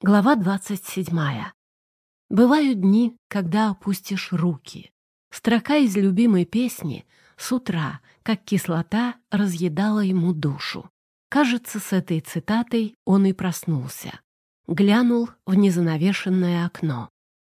Глава двадцать седьмая. Бывают дни, когда опустишь руки. Строка из любимой песни с утра, как кислота, разъедала ему душу. Кажется, с этой цитатой он и проснулся. Глянул в незанавешенное окно.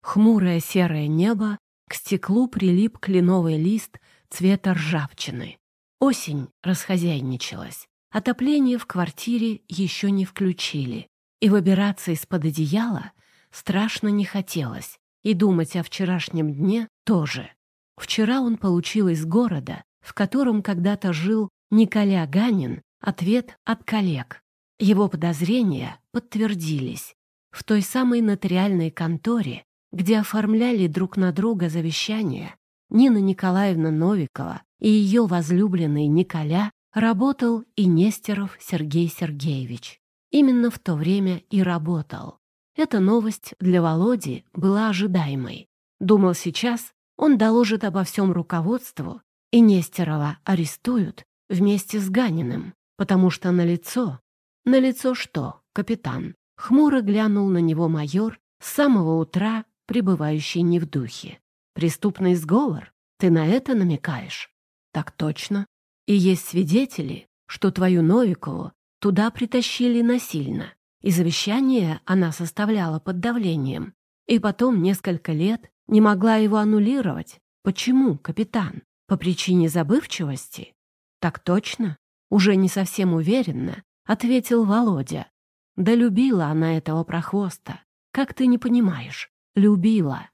Хмурое серое небо, к стеклу прилип кленовый лист цвета ржавчины. Осень расхозяйничалась. Отопление в квартире еще не включили. И выбираться из-под одеяла страшно не хотелось, и думать о вчерашнем дне тоже. Вчера он получил из города, в котором когда-то жил Николя Ганин, ответ от коллег. Его подозрения подтвердились. В той самой нотариальной конторе, где оформляли друг на друга завещание, Нина Николаевна Новикова и ее возлюбленный Николя работал и Нестеров Сергей Сергеевич именно в то время и работал. Эта новость для Володи была ожидаемой. Думал, сейчас он доложит обо всем руководству, и Нестерова арестуют вместе с Ганиным, потому что на лицо, на лицо что, капитан? Хмуро глянул на него майор с самого утра, пребывающий не в духе. Преступный сговор? Ты на это намекаешь? Так точно. И есть свидетели, что твою Новикову Туда притащили насильно, и завещание она составляла под давлением. И потом несколько лет не могла его аннулировать. Почему, капитан? По причине забывчивости? Так точно? Уже не совсем уверенно, ответил Володя. Да любила она этого прохвоста. Как ты не понимаешь? Любила.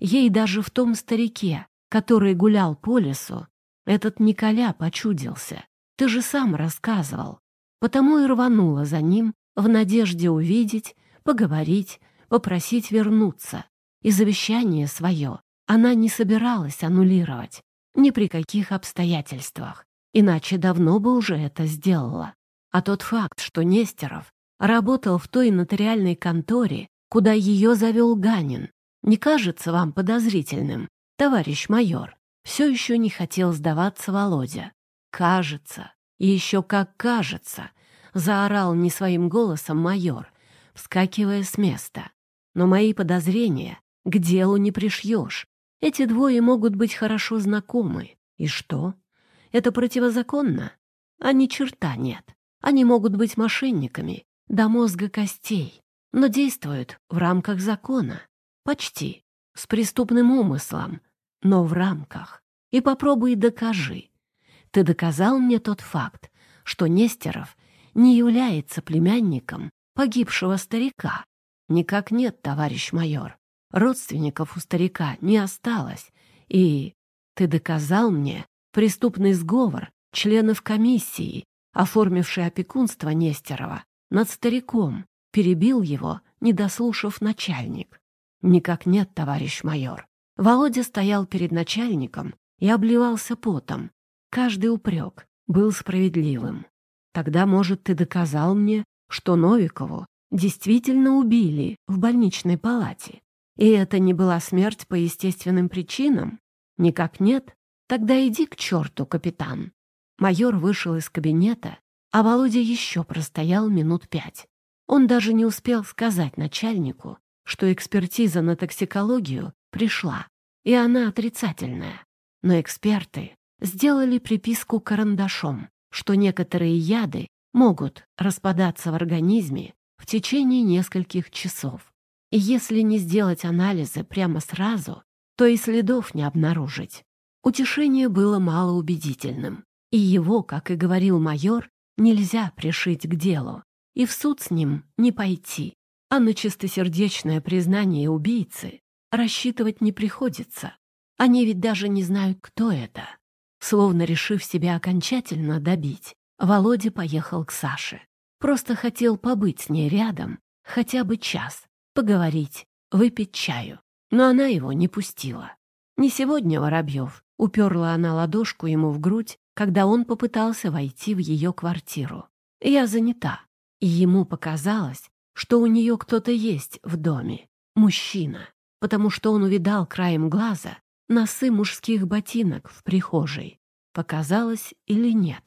Ей даже в том старике, который гулял по лесу, этот Николя почудился. Ты же сам рассказывал потому и рванула за ним в надежде увидеть, поговорить, попросить вернуться. И завещание свое она не собиралась аннулировать ни при каких обстоятельствах, иначе давно бы уже это сделала. А тот факт, что Нестеров работал в той нотариальной конторе, куда ее завел Ганин, не кажется вам подозрительным, товарищ майор? Все еще не хотел сдаваться Володя. Кажется. И еще как кажется, заорал не своим голосом майор, вскакивая с места. Но мои подозрения к делу не пришьешь. Эти двое могут быть хорошо знакомы. И что? Это противозаконно? А ни черта нет. Они могут быть мошенниками до мозга костей, но действуют в рамках закона. Почти. С преступным умыслом, но в рамках. И попробуй докажи. Ты доказал мне тот факт, что Нестеров не является племянником погибшего старика. Никак нет, товарищ майор. Родственников у старика не осталось. И ты доказал мне преступный сговор членов комиссии, оформивший опекунство Нестерова над стариком, перебил его, не дослушав начальник. Никак нет, товарищ майор. Володя стоял перед начальником и обливался потом, Каждый упрек был справедливым. Тогда, может, ты доказал мне, что Новикову действительно убили в больничной палате. И это не была смерть по естественным причинам? Никак нет? Тогда иди к черту, капитан. Майор вышел из кабинета, а Володя еще простоял минут пять. Он даже не успел сказать начальнику, что экспертиза на токсикологию пришла, и она отрицательная. Но эксперты сделали приписку карандашом, что некоторые яды могут распадаться в организме в течение нескольких часов. И если не сделать анализы прямо сразу, то и следов не обнаружить. Утешение было малоубедительным, и его, как и говорил майор, нельзя пришить к делу, и в суд с ним не пойти. А на чистосердечное признание убийцы рассчитывать не приходится. Они ведь даже не знают, кто это. Словно решив себя окончательно добить, Володя поехал к Саше. Просто хотел побыть с ней рядом хотя бы час, поговорить, выпить чаю. Но она его не пустила. «Не сегодня, Воробьев», — уперла она ладошку ему в грудь, когда он попытался войти в ее квартиру. «Я занята». И ему показалось, что у нее кто-то есть в доме. Мужчина. Потому что он увидал краем глаза, носы мужских ботинок в прихожей. Показалось или нет?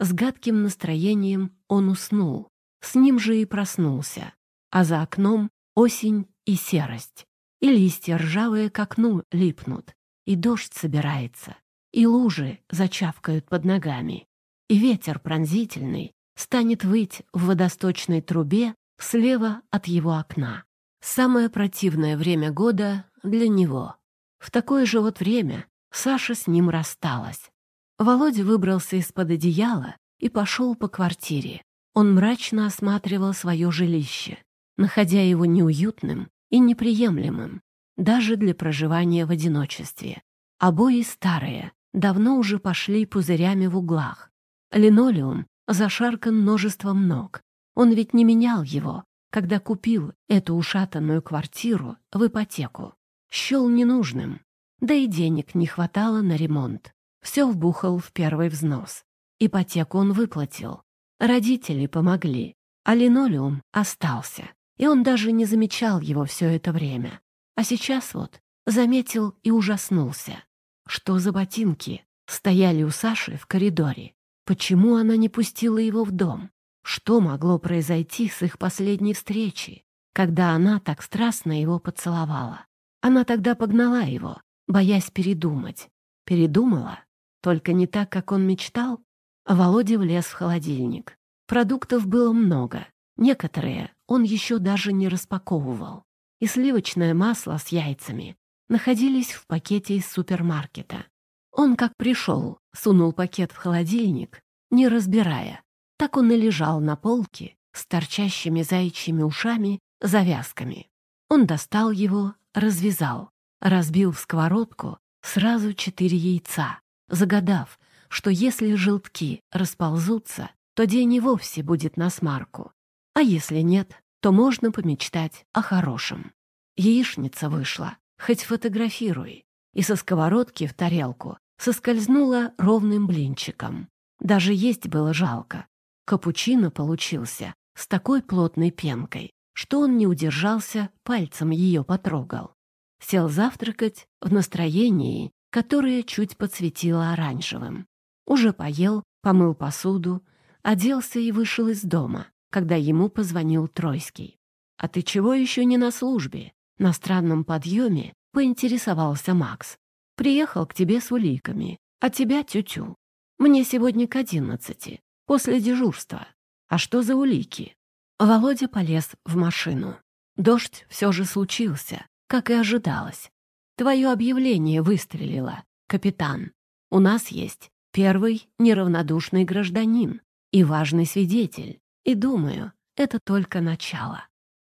С гадким настроением он уснул. С ним же и проснулся. а за окном осень и серость. И листья ржавые к окну липнут, и дождь собирается, и лужи зачавкают под ногами, и ветер пронзительный станет выть в водосточной трубе слева от его окна. Самое противное время года для него. В такое же вот время Саша с ним рассталась. Володя выбрался из-под одеяла и пошел по квартире. Он мрачно осматривал свое жилище, находя его неуютным и неприемлемым, даже для проживания в одиночестве. Обои старые, давно уже пошли пузырями в углах. Линолеум зашаркан множеством ног. Он ведь не менял его, когда купил эту ушатанную квартиру в ипотеку. Щел ненужным, да и денег не хватало на ремонт. Все вбухал в первый взнос. Ипотеку он выплатил. Родители помогли, а линолеум остался. И он даже не замечал его все это время. А сейчас вот заметил и ужаснулся. Что за ботинки стояли у Саши в коридоре? Почему она не пустила его в дом? Что могло произойти с их последней встречи, когда она так страстно его поцеловала? Она тогда погнала его, боясь передумать. Передумала, только не так, как он мечтал. Володя влез в холодильник. Продуктов было много. Некоторые он еще даже не распаковывал. И сливочное масло с яйцами находились в пакете из супермаркета. Он как пришел, сунул пакет в холодильник, не разбирая. Так он и лежал на полке с торчащими заячьими ушами, завязками. Он достал его, развязал, разбил в сковородку сразу четыре яйца, загадав, что если желтки расползутся, то день и вовсе будет на смарку. А если нет, то можно помечтать о хорошем. Яичница вышла, хоть фотографируй, и со сковородки в тарелку соскользнула ровным блинчиком. Даже есть было жалко. Капучино получился с такой плотной пенкой, что он не удержался, пальцем ее потрогал. Сел завтракать в настроении, которое чуть подсветило оранжевым. Уже поел, помыл посуду, оделся и вышел из дома, когда ему позвонил Тройский. «А ты чего еще не на службе?» На странном подъеме поинтересовался Макс. «Приехал к тебе с уликами, а тебя тю-тю. Мне сегодня к одиннадцати, после дежурства. А что за улики?» Володя полез в машину. Дождь все же случился, как и ожидалось. Твое объявление выстрелило, капитан. У нас есть первый неравнодушный гражданин и важный свидетель. И думаю, это только начало.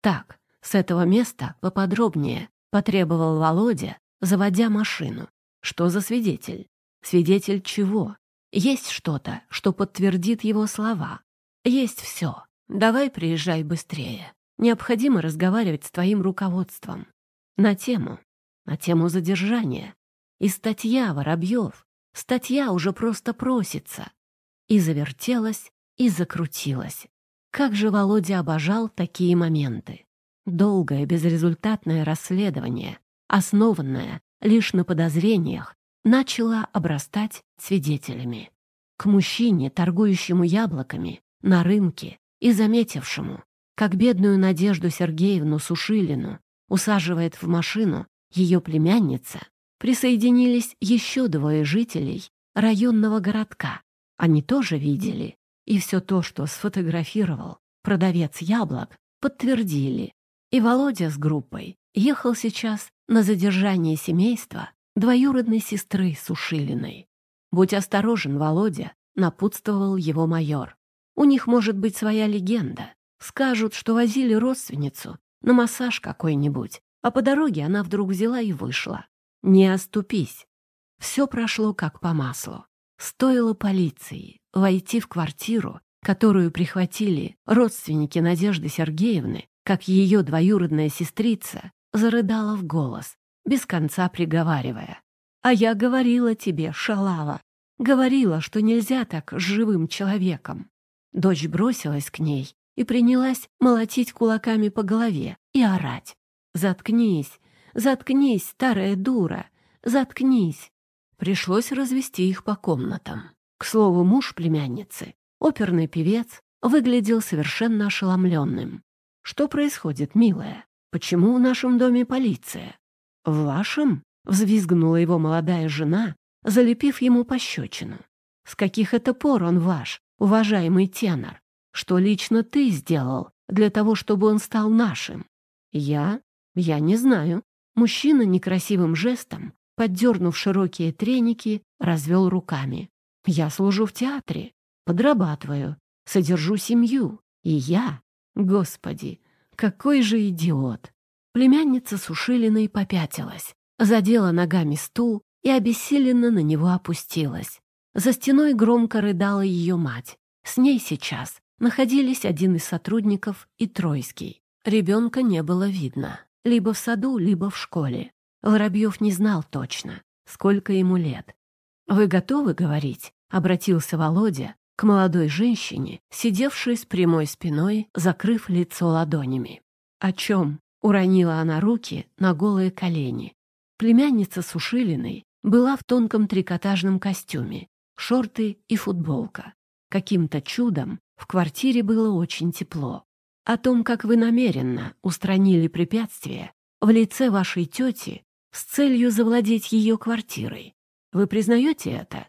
Так, с этого места поподробнее потребовал Володя, заводя машину. Что за свидетель? Свидетель чего? Есть что-то, что подтвердит его слова. Есть все. Давай приезжай быстрее. Необходимо разговаривать с твоим руководством. На тему. На тему задержания. И статья, Воробьев. Статья уже просто просится. И завертелась, и закрутилась. Как же Володя обожал такие моменты. Долгое безрезультатное расследование, основанное лишь на подозрениях, начало обрастать свидетелями. К мужчине, торгующему яблоками, на рынке и заметившему, как бедную Надежду Сергеевну Сушилину усаживает в машину ее племянница, присоединились еще двое жителей районного городка. Они тоже видели, и все то, что сфотографировал продавец яблок, подтвердили. И Володя с группой ехал сейчас на задержание семейства двоюродной сестры Сушилиной. «Будь осторожен, Володя», — напутствовал его майор. «У них может быть своя легенда. Скажут, что возили родственницу на массаж какой-нибудь, а по дороге она вдруг взяла и вышла. Не оступись». Все прошло как по маслу. Стоило полиции войти в квартиру, которую прихватили родственники Надежды Сергеевны, как ее двоюродная сестрица зарыдала в голос, без конца приговаривая. «А я говорила тебе, шалава, говорила, что нельзя так с живым человеком». Дочь бросилась к ней и принялась молотить кулаками по голове и орать. «Заткнись, заткнись, старая дура, заткнись!» Пришлось развести их по комнатам. К слову, муж племянницы, оперный певец, выглядел совершенно ошеломленным. Что происходит, милая? Почему в нашем доме полиция?» «В вашем?» — взвизгнула его молодая жена, залепив ему пощечину. «С каких это пор он ваш, уважаемый тенор? Что лично ты сделал для того, чтобы он стал нашим?» «Я? Я не знаю». Мужчина некрасивым жестом, поддернув широкие треники, развел руками. «Я служу в театре, подрабатываю, содержу семью, и я... Господи, какой же идиот!» Племянница Сушилиной попятилась, задела ногами стул и обессиленно на него опустилась. За стеной громко рыдала ее мать. С ней сейчас находились один из сотрудников и Тройский. Ребенка не было видно. Либо в саду, либо в школе. Воробьев не знал точно, сколько ему лет. «Вы готовы говорить?» — обратился Володя к молодой женщине, сидевшей с прямой спиной, закрыв лицо ладонями. «О чем?» — уронила она руки на голые колени. Племянница Сушилиной была в тонком трикотажном костюме, шорты и футболка. Каким-то чудом в квартире было очень тепло. О том, как вы намеренно устранили препятствие в лице вашей тети с целью завладеть ее квартирой. Вы признаете это?»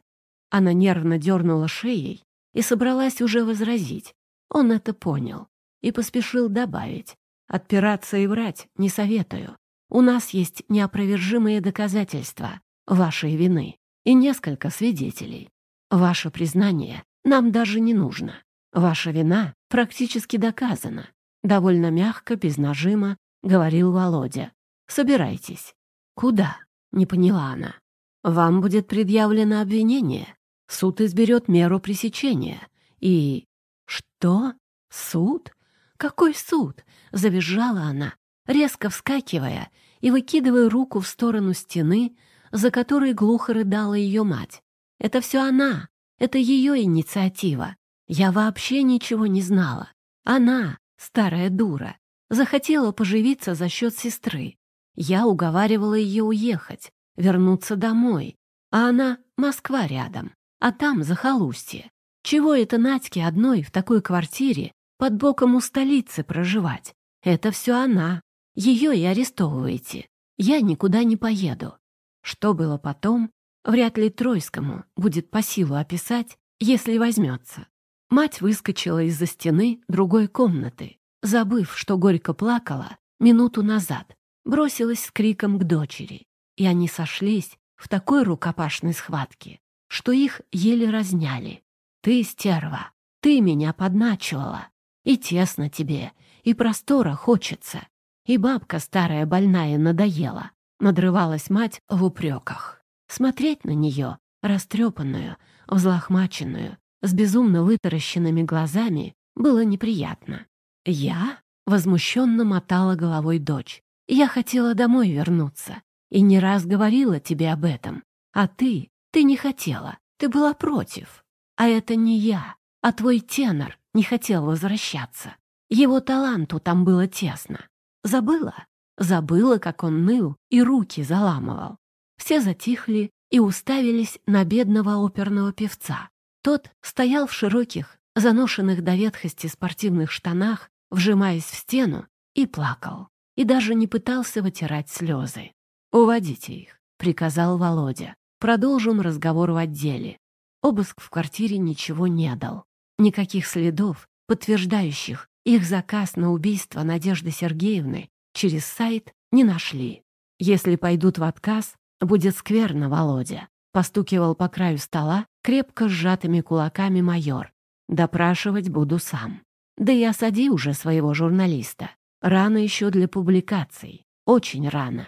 Она нервно дернула шеей и собралась уже возразить. Он это понял и поспешил добавить. «Отпираться и врать не советую. У нас есть неопровержимые доказательства вашей вины и несколько свидетелей. Ваше признание нам даже не нужно. Ваша вина практически доказана. Довольно мягко, без нажима, говорил Володя. Собирайтесь. Куда? Не поняла она. Вам будет предъявлено обвинение. Суд изберет меру пресечения. И... Что? Суд? Какой суд? Завизжала она, резко вскакивая и выкидывая руку в сторону стены, за которой глухо рыдала ее мать. Это все она, это ее инициатива. Я вообще ничего не знала. Она, старая дура, захотела поживиться за счет сестры. Я уговаривала ее уехать, вернуться домой. А она — Москва рядом, а там захолустье. Чего это Надьке одной в такой квартире под боком у столицы проживать? Это все она. Ее и арестовываете. Я никуда не поеду. Что было потом, вряд ли Тройскому будет по силу описать, если возьмется. Мать выскочила из-за стены другой комнаты, забыв, что горько плакала минуту назад, бросилась с криком к дочери, и они сошлись в такой рукопашной схватке, что их еле разняли. «Ты, стерва, ты меня подначивала, и тесно тебе, и простора хочется, и бабка старая больная надоела», надрывалась мать в упреках. Смотреть на нее, растрепанную, взлохмаченную, с безумно вытаращенными глазами, было неприятно. «Я?» — возмущенно мотала головой дочь. «Я хотела домой вернуться и не раз говорила тебе об этом. А ты, ты не хотела, ты была против. А это не я, а твой тенор не хотел возвращаться. Его таланту там было тесно. Забыла? Забыла, как он ныл и руки заламывал. Все затихли и уставились на бедного оперного певца. Тот стоял в широких, заношенных до ветхости спортивных штанах, вжимаясь в стену, и плакал. И даже не пытался вытирать слезы. «Уводите их», — приказал Володя. «Продолжим разговор в отделе». Обыск в квартире ничего не дал. Никаких следов, подтверждающих их заказ на убийство Надежды Сергеевны через сайт не нашли. Если пойдут в отказ, будет скверно, Володя. Постукивал по краю стола крепко сжатыми кулаками майор. Допрашивать буду сам. Да и осади уже своего журналиста. Рано еще для публикаций. Очень рано.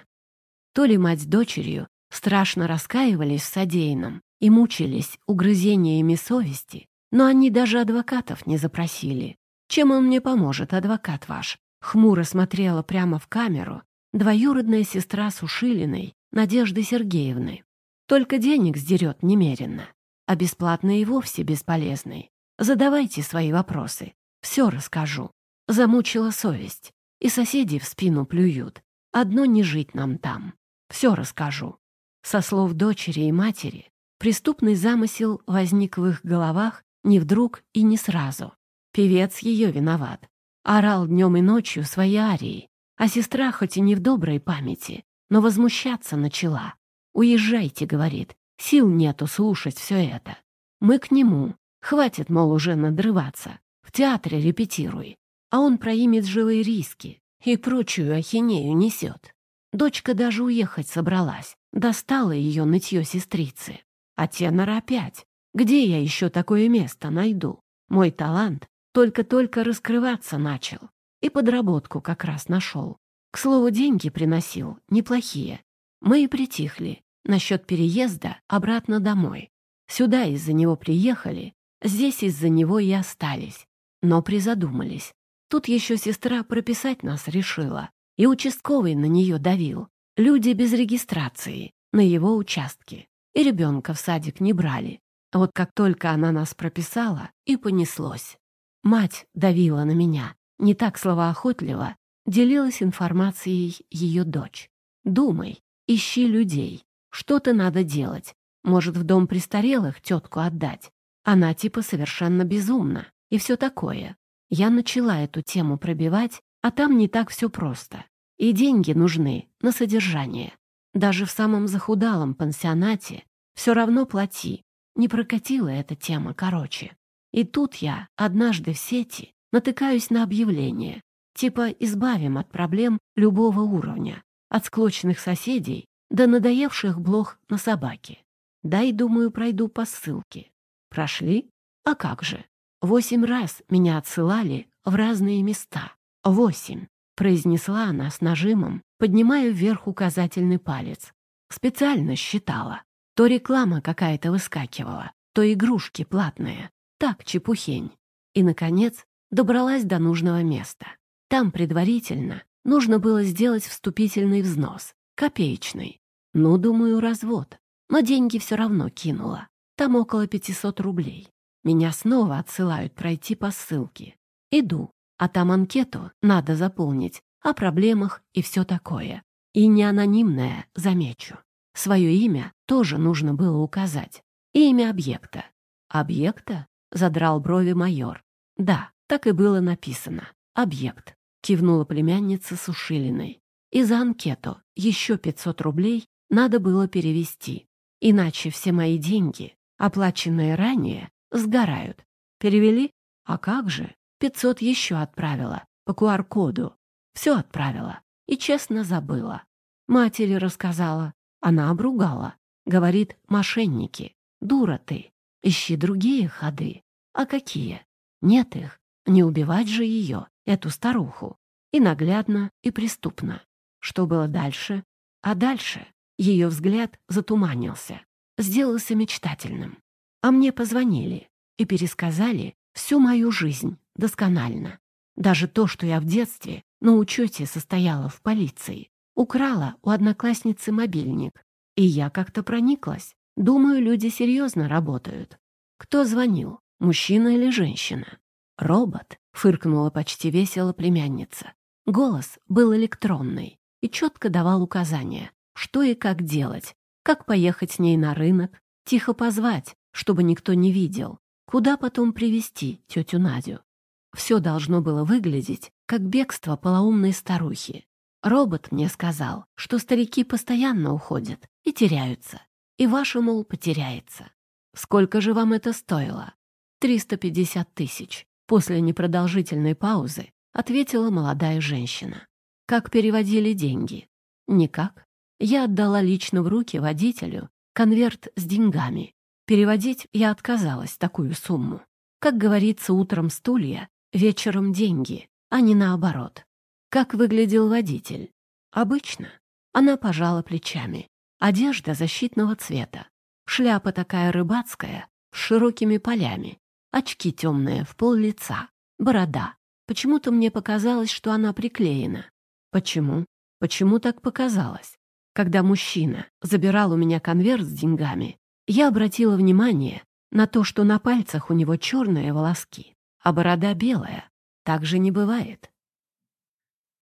То ли мать с дочерью страшно раскаивались в содеянном и мучились угрызениями совести, но они даже адвокатов не запросили. Чем он мне поможет, адвокат ваш? Хмуро смотрела прямо в камеру двоюродная сестра Сушилиной, Надежды Сергеевны. Только денег сдерет немеренно, а бесплатно и вовсе бесполезный. Задавайте свои вопросы, все расскажу. Замучила совесть, и соседи в спину плюют. Одно не жить нам там. Все расскажу. Со слов дочери и матери, преступный замысел возник в их головах не вдруг и не сразу. Певец ее виноват. Орал днем и ночью свои арии, а сестра хоть и не в доброй памяти, но возмущаться начала. «Уезжайте», — говорит, — «сил нету слушать все это». Мы к нему. Хватит, мол, уже надрываться. В театре репетируй. А он про имиджевые риски и прочую ахинею несет. Дочка даже уехать собралась. Достала ее нытье сестрицы. А тенор опять. Где я еще такое место найду? Мой талант только-только раскрываться начал. И подработку как раз нашел. К слову, деньги приносил, неплохие. Мы и притихли. Насчет переезда обратно домой. Сюда из-за него приехали, здесь из-за него и остались. Но призадумались. Тут еще сестра прописать нас решила. И участковый на нее давил. Люди без регистрации, на его участке. И ребенка в садик не брали. Вот как только она нас прописала, и понеслось. Мать давила на меня. Не так словоохотливо делилась информацией ее дочь. «Думай, ищи людей. Что-то надо делать. Может, в дом престарелых тетку отдать? Она типа совершенно безумна. И все такое. Я начала эту тему пробивать, а там не так все просто. И деньги нужны на содержание. Даже в самом захудалом пансионате все равно плати. Не прокатила эта тема короче. И тут я, однажды в сети, натыкаюсь на объявление. Типа избавим от проблем любого уровня. От склочных соседей до надоевших блох на собаке. Дай, думаю, пройду по ссылке. Прошли? А как же? Восемь раз меня отсылали в разные места. Восемь, произнесла она с нажимом, поднимая вверх указательный палец. Специально считала. То реклама какая-то выскакивала, то игрушки платные. Так, чепухень. И, наконец, добралась до нужного места. Там предварительно нужно было сделать вступительный взнос, копеечный. Ну, думаю, развод но деньги все равно кинула. Там около 500 рублей. Меня снова отсылают пройти по ссылке. Иду, а там анкету надо заполнить о проблемах и все такое. И не анонимное, замечу. Свое имя тоже нужно было указать. И имя объекта. «Объекта?» — задрал брови майор. «Да, так и было написано. Объект», — кивнула племянница Сушилиной. «И за анкету еще 500 рублей надо было перевести. Иначе все мои деньги, оплаченные ранее, сгорают. Перевели? А как же? Пятьсот еще отправила по QR-коду. Все отправила и честно забыла. Матери рассказала. Она обругала. Говорит, мошенники. Дура ты. Ищи другие ходы. А какие? Нет их. Не убивать же ее, эту старуху. И наглядно, и преступно. Что было дальше? А дальше ее взгляд затуманился, сделался мечтательным. А мне позвонили и пересказали всю мою жизнь досконально. Даже то, что я в детстве на учете состояла в полиции, украла у одноклассницы мобильник. И я как-то прониклась. Думаю, люди серьезно работают. Кто звонил, мужчина или женщина? Робот, фыркнула почти весело племянница. Голос был электронный и четко давал указания, что и как делать, как поехать с ней на рынок, тихо позвать, чтобы никто не видел, куда потом привести тетю Надю. Все должно было выглядеть, как бегство полоумной старухи. Робот мне сказал, что старики постоянно уходят и теряются, и ваше, мол, потеряется. Сколько же вам это стоило? 350 тысяч. После непродолжительной паузы ответила молодая женщина. Как переводили деньги? Никак я отдала лично в руки водителю конверт с деньгами. Переводить я отказалась такую сумму. Как говорится, утром стулья, вечером деньги, а не наоборот. Как выглядел водитель? Обычно. Она пожала плечами. Одежда защитного цвета. Шляпа такая рыбацкая, с широкими полями. Очки темные, в пол лица. Борода. Почему-то мне показалось, что она приклеена. Почему? Почему так показалось? Когда мужчина забирал у меня конверт с деньгами, я обратила внимание на то, что на пальцах у него черные волоски, а борода белая. Так же не бывает.